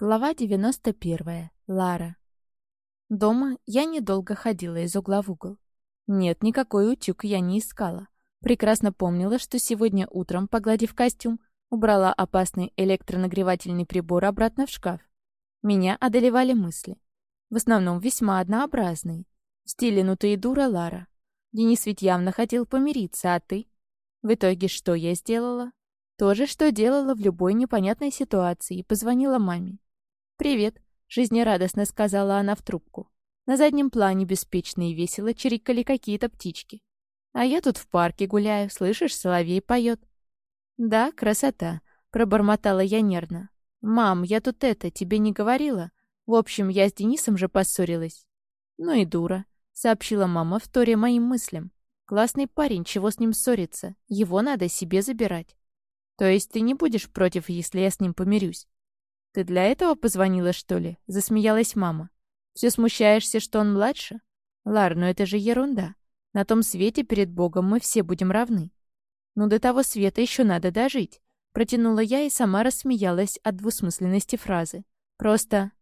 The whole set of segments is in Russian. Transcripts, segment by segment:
Глава 91. Лара. Дома я недолго ходила из угла в угол. Нет, никакой утюг я не искала. Прекрасно помнила, что сегодня утром, погладив костюм, убрала опасный электронагревательный прибор обратно в шкаф. Меня одолевали мысли. В основном весьма однообразные. В стиле «ну ты и дура, Лара». Денис ведь явно хотел помириться, а ты? В итоге что я сделала? То же, что делала в любой непонятной ситуации, позвонила маме. «Привет», — жизнерадостно сказала она в трубку. На заднем плане беспечно и весело чирикали какие-то птички. «А я тут в парке гуляю, слышишь, соловей поет». «Да, красота», — пробормотала я нервно. «Мам, я тут это, тебе не говорила? В общем, я с Денисом же поссорилась». «Ну и дура», — сообщила мама, вторя моим мыслям. «Классный парень, чего с ним ссориться? Его надо себе забирать». «То есть ты не будешь против, если я с ним помирюсь?» «Ты для этого позвонила, что ли?» — засмеялась мама. «Все смущаешься, что он младше? Лар, ну это же ерунда. На том свете перед Богом мы все будем равны. Ну до того света еще надо дожить». Протянула я и сама рассмеялась от двусмысленности фразы. «Просто...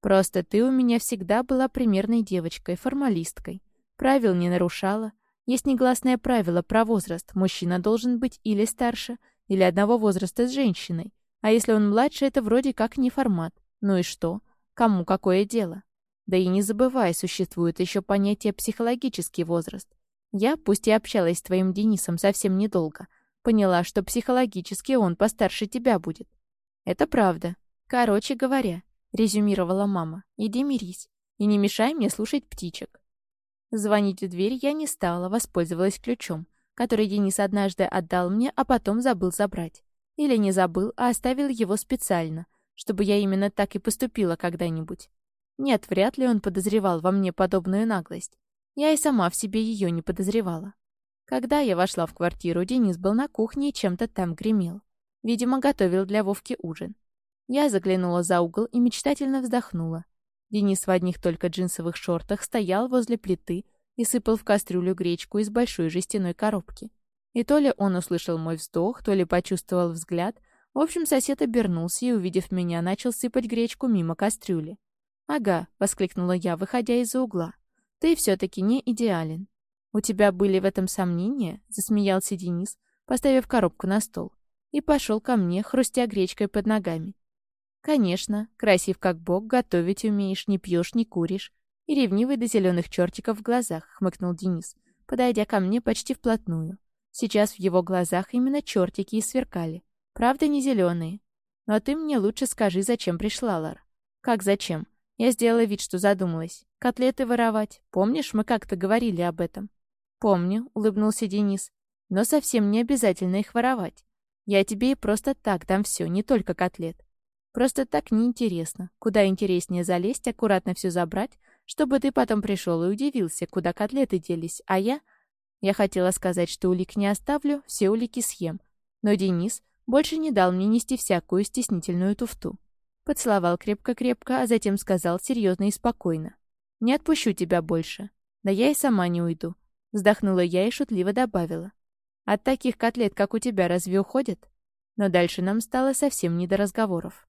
Просто ты у меня всегда была примерной девочкой, формалисткой. Правил не нарушала. Есть негласное правило про возраст. Мужчина должен быть или старше, или одного возраста с женщиной. А если он младше, это вроде как не формат. Ну и что? Кому какое дело? Да и не забывай, существует еще понятие психологический возраст. Я, пусть и общалась с твоим Денисом совсем недолго, поняла, что психологически он постарше тебя будет. Это правда. Короче говоря, резюмировала мама, иди мирись и не мешай мне слушать птичек. Звонить в дверь я не стала, воспользовалась ключом, который Денис однажды отдал мне, а потом забыл забрать. Или не забыл, а оставил его специально, чтобы я именно так и поступила когда-нибудь. Нет, вряд ли он подозревал во мне подобную наглость. Я и сама в себе ее не подозревала. Когда я вошла в квартиру, Денис был на кухне и чем-то там гремел. Видимо, готовил для Вовки ужин. Я заглянула за угол и мечтательно вздохнула. Денис в одних только джинсовых шортах стоял возле плиты и сыпал в кастрюлю гречку из большой жестяной коробки. И то ли он услышал мой вздох, то ли почувствовал взгляд. В общем, сосед обернулся и, увидев меня, начал сыпать гречку мимо кастрюли. «Ага», — воскликнула я, выходя из-за угла. «Ты все-таки не идеален». «У тебя были в этом сомнения?» — засмеялся Денис, поставив коробку на стол. И пошел ко мне, хрустя гречкой под ногами. «Конечно, красив как бог, готовить умеешь, не пьешь, не куришь. И ревнивый до зеленых чертиков в глазах», — хмыкнул Денис, подойдя ко мне почти вплотную. Сейчас в его глазах именно чертики и сверкали. Правда, не зеленые. Но ты мне лучше скажи, зачем пришла, Лар. Как зачем? Я сделала вид, что задумалась. Котлеты воровать. Помнишь, мы как-то говорили об этом? Помню, улыбнулся Денис. Но совсем не обязательно их воровать. Я тебе и просто так дам все, не только котлет. Просто так неинтересно. Куда интереснее залезть, аккуратно все забрать, чтобы ты потом пришел и удивился, куда котлеты делись, а я я хотела сказать, что улик не оставлю, все улики съем. Но Денис больше не дал мне нести всякую стеснительную туфту. Поцеловал крепко-крепко, а затем сказал серьезно и спокойно. «Не отпущу тебя больше. Да я и сама не уйду». Вздохнула я и шутливо добавила. «От таких котлет, как у тебя, разве уходят?» Но дальше нам стало совсем не до разговоров.